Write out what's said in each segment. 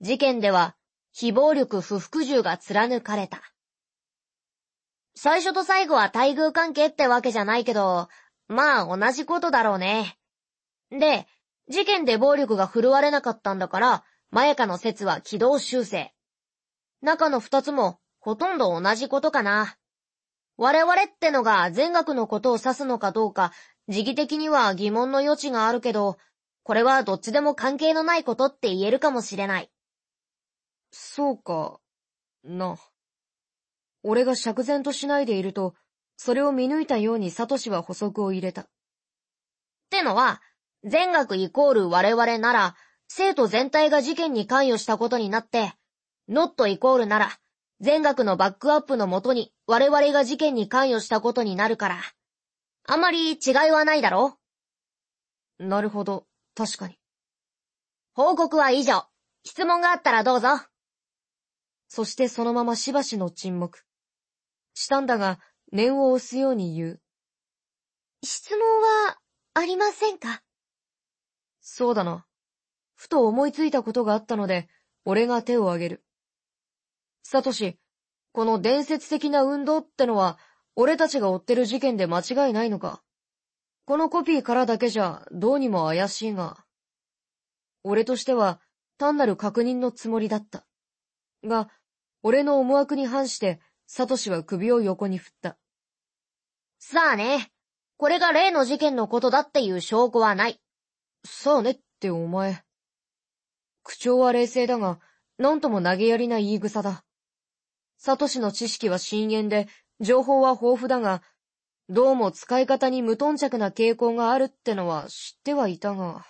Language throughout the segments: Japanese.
事件では非暴力不服従が貫かれた。最初と最後は待遇関係ってわけじゃないけど、まあ同じことだろうね。で、事件で暴力が振るわれなかったんだから、マヤカの説は軌道修正。中の二つもほとんど同じことかな。我々ってのが全学のことを指すのかどうか、時期的には疑問の余地があるけど、これはどっちでも関係のないことって言えるかもしれない。そうか、な。俺が釈然としないでいると、それを見抜いたようにサトシは補足を入れた。ってのは、全学イコール我々なら、生徒全体が事件に関与したことになって、ノットイコールなら、全学のバックアップのもとに我々が事件に関与したことになるから、あまり違いはないだろなるほど。確かに。報告は以上。質問があったらどうぞ。そしてそのまましばしの沈黙。したんだが、念を押すように言う。質問は、ありませんか？そうだな。ふと思いついたことがあったので、俺が手を挙げる。サトシ、この伝説的な運動ってのは、俺たちが追ってる事件で間違いないのか？このコピーからだけじゃどうにも怪しいが。俺としては単なる確認のつもりだった。が、俺の思惑に反して、サトシは首を横に振った。さあね。これが例の事件のことだっていう証拠はない。さあねってお前。口調は冷静だが、なんとも投げやりな言い草だ。サトシの知識は深淵で、情報は豊富だが、どうも使い方に無頓着な傾向があるってのは知ってはいたが。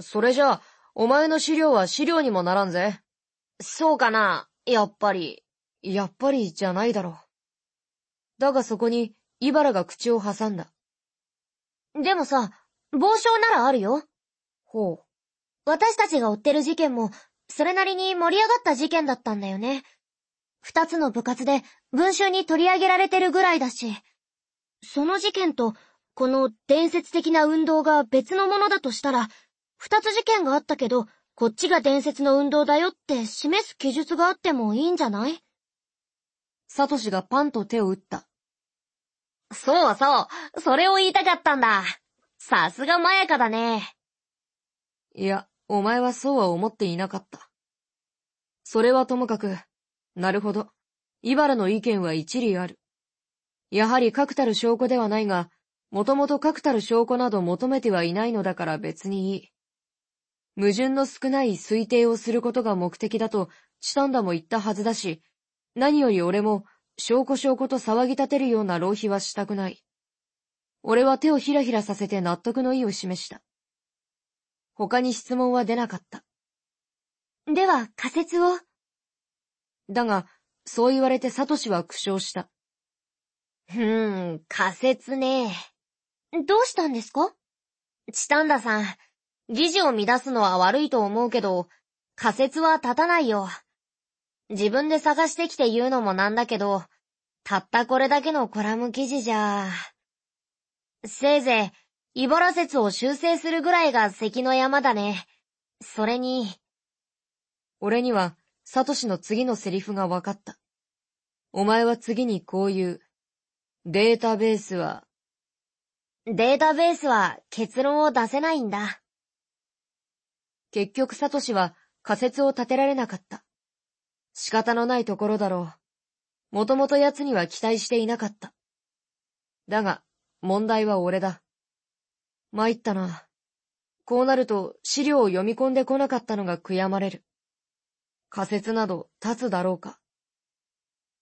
それじゃあ、お前の資料は資料にもならんぜ。そうかな、やっぱり。やっぱりじゃないだろう。だがそこに、イバラが口を挟んだ。でもさ、傍聴ならあるよ。ほう。私たちが追ってる事件も、それなりに盛り上がった事件だったんだよね。二つの部活で文集に取り上げられてるぐらいだし。その事件と、この伝説的な運動が別のものだとしたら、二つ事件があったけど、こっちが伝説の運動だよって示す記述があってもいいんじゃない？サトシがパンと手を打った。そうそう、それを言いたかったんだ。さすがまやかだね。いや、お前はそうは思っていなかった。それはともかく、なるほど。イバラの意見は一理ある。やはり確たる証拠ではないが、もともと確たる証拠など求めてはいないのだから別にいい。矛盾の少ない推定をすることが目的だと、チタンダも言ったはずだし、何より俺も、証拠証拠と騒ぎ立てるような浪費はしたくない。俺は手をひらひらさせて納得の意を示した。他に質問は出なかった。では、仮説を。だが、そう言われてサトシは苦笑した。ふーん、仮説ね。どうしたんですか？チタンダさん、議事を乱すのは悪いと思うけど、仮説は立たないよ。自分で探してきて言うのもなんだけど、たったこれだけのコラム記事じゃ、せいぜい、イボラ説を修正するぐらいが関の山だね。それに、俺には、サトシの次のセリフが分かった。お前は次にこう言う。データベースは、データベースは結論を出せないんだ。結局サトシは仮説を立てられなかった。仕方のないところだろう。もともと奴には期待していなかった。だが、問題は俺だ。参ったな。こうなると資料を読み込んでこなかったのが悔やまれる。仮説など立つだろうか。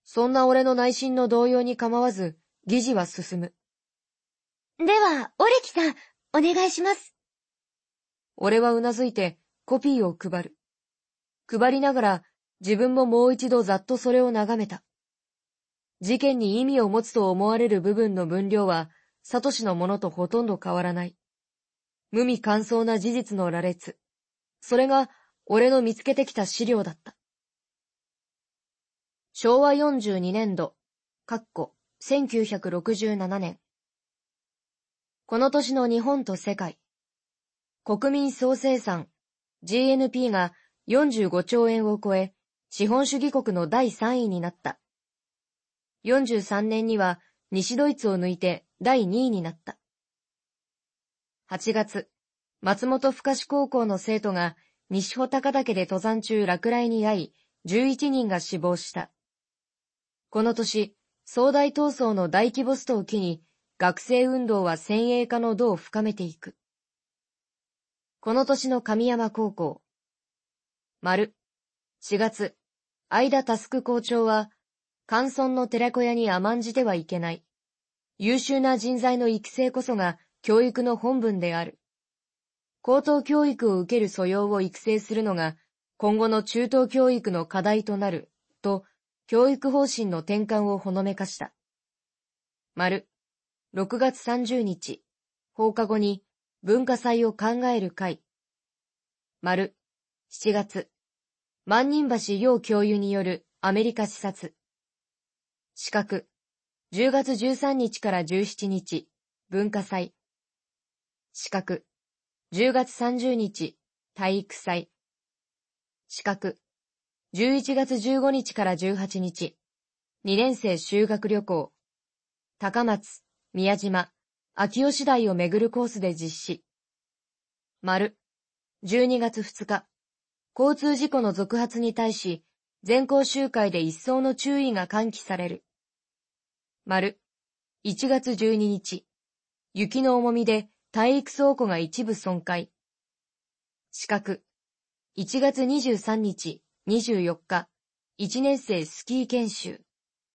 そんな俺の内心の動揺に構わず、議事は進む。では、オレキさん、お願いします。俺は頷いて、コピーを配る。配りながら、自分ももう一度ざっとそれを眺めた。事件に意味を持つと思われる部分の分量は、サトシのものとほとんど変わらない。無味乾燥な事実の羅列。それが、俺の見つけてきた資料だった。昭和42年度、括弧、1967年。この年の日本と世界。国民総生産、GNP が45兆円を超え、資本主義国の第3位になった。43年には西ドイツを抜いて第2位になった。8月、松本深志高校の生徒が西穂高岳で登山中落雷に遭い、11人が死亡した。この年、総大闘争の大規模ストを機に、学生運動は先鋭化の度を深めていく。この年の神山高校。丸。4月、相田佑校長は、関村の寺子屋に甘んじてはいけない。優秀な人材の育成こそが教育の本分である。高等教育を受ける素養を育成するのが今後の中等教育の課題となる、と教育方針の転換をほのめかした。丸。6月30日、放課後に文化祭を考える会。丸。7月、万人橋要教諭によるアメリカ視察。四角。10月13日から17日、文化祭。四角。10月30日、体育祭。四角。11月15日から18日、2年生修学旅行。高松、宮島、秋吉台を巡るコースで実施。丸。12月2日。交通事故の続発に対し、全校集会で一層の注意が喚起される。丸。1月12日。雪の重みで体育倉庫が一部損壊。四角。1月23日、24日、1年生スキー研修。